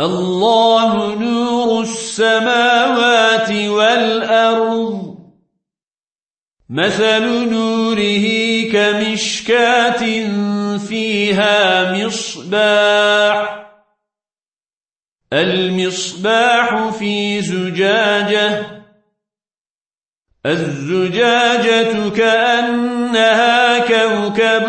الله نور السماوات والأرض. مثل نوره كمشكاة فيها مصباح. المصباح في زجاجة. الزجاجة كأنها كوكب